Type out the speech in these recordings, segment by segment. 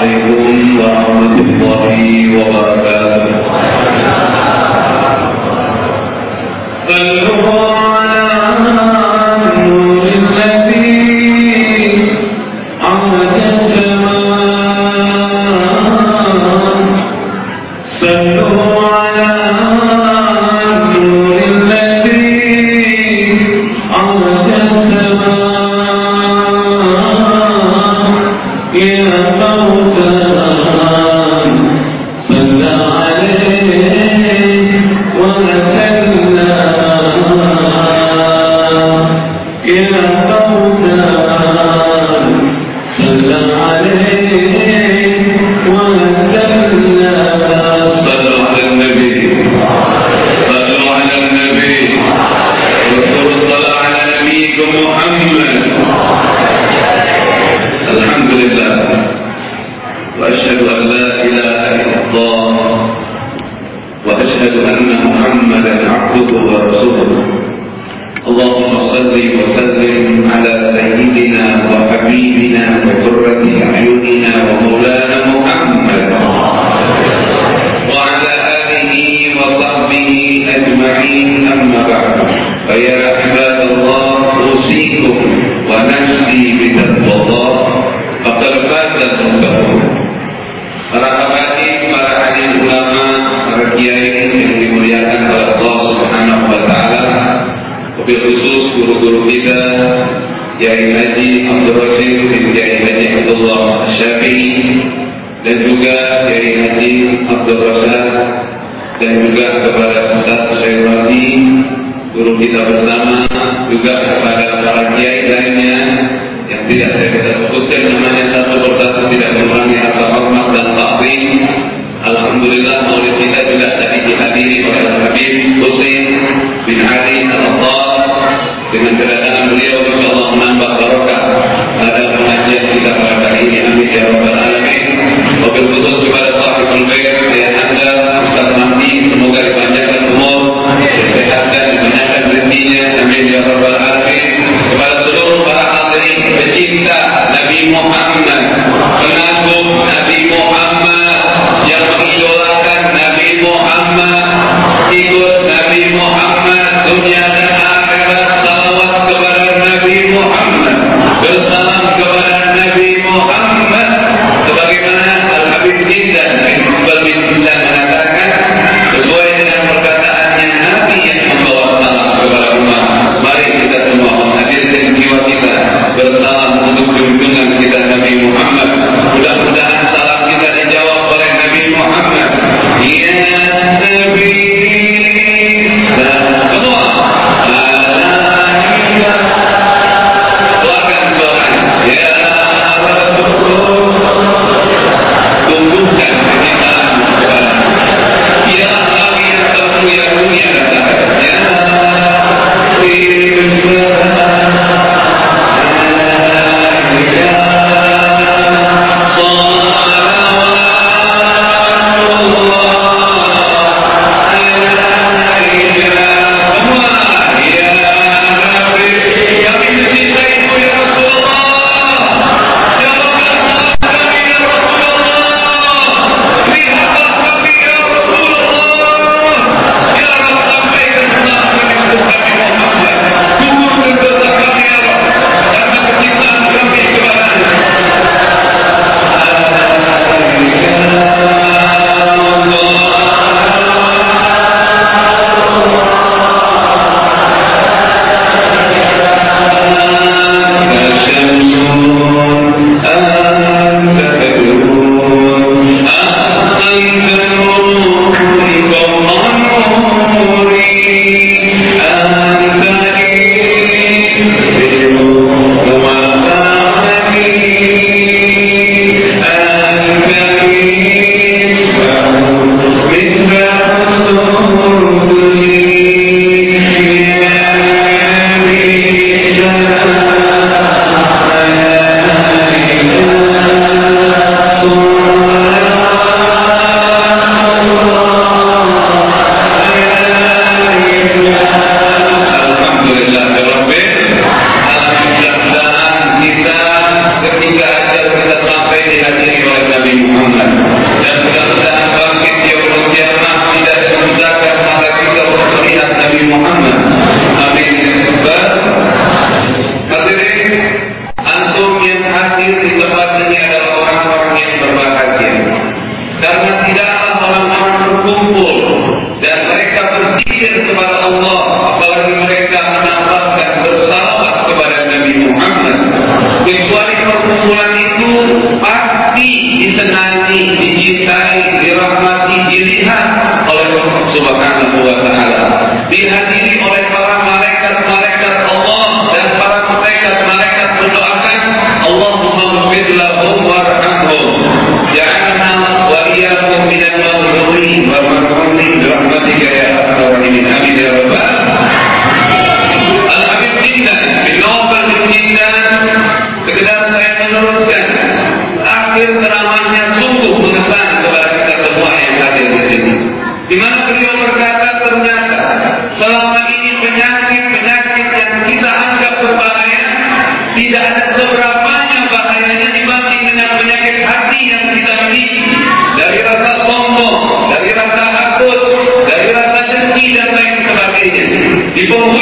عليكم ورحمة الله صلوا على نور الذي عرج السماء. صلوا على وأشهد أن محمدا عبده ورسوله. اللهم صل وسلم على سيدنا وحبيبنا وقرة أعيننا ومولانا محمد. وعلى آله وصحبه أجمعين أما بعد. فيا عباد الله أوصيكم dan juga kepada Ustaz Syairati guru kita bersama juga kepada para kiai lainnya yang tidak saya bisa sebutkan namanya satu persatu tidak mengurangi rasa hormat dan takzim Alhamdulillah maulid kita juga tadi dihadiri oleh Habib Husain bin Ali Al-Attar dengan kedatangan beliau dihadiri oleh para malaikat-malaikat Allah dan para malaikat-malaikat mendoakan Allahumma mufid lahum warhamhum ja'alna wa iyyakum minal maghdurin wa marhamin bi rahmatika ya arhamar rahimin. Amin ya rabbal Al-Habib Jindan bin Nobel Jindan sekedar saya meneruskan akhir terakhir People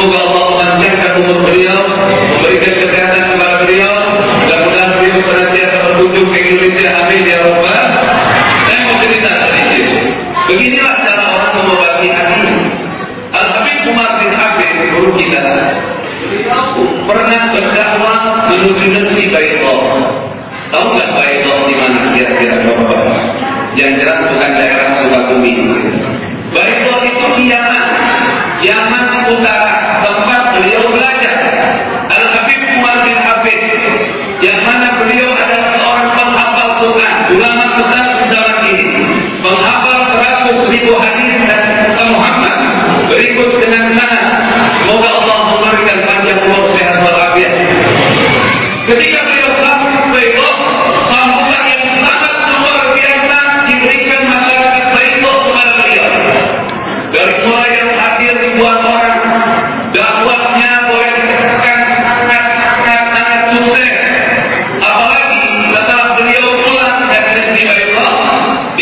Semoga Allah memanjangkan umur beliau, memberikan kesehatan kepada beliau, dan mudah beliau senantiasa berkunjung ke Indonesia. Amin ya Rabbal. Saya mau cerita sedikit. Beginilah cara orang mengobati hati. Al Habib Umar bin Habib guru kita pernah berdakwah menuju negeri Baitullah. Tahu nggak Baitullah di mana kira-kira Bapak? Yang jelas bukan daerah Sukabumi.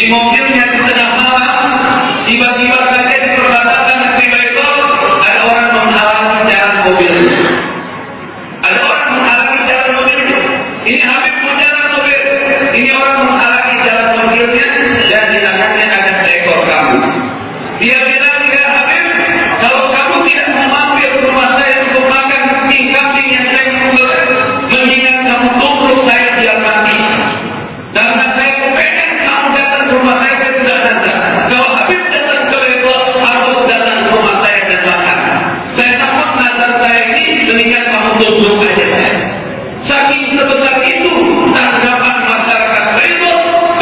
more.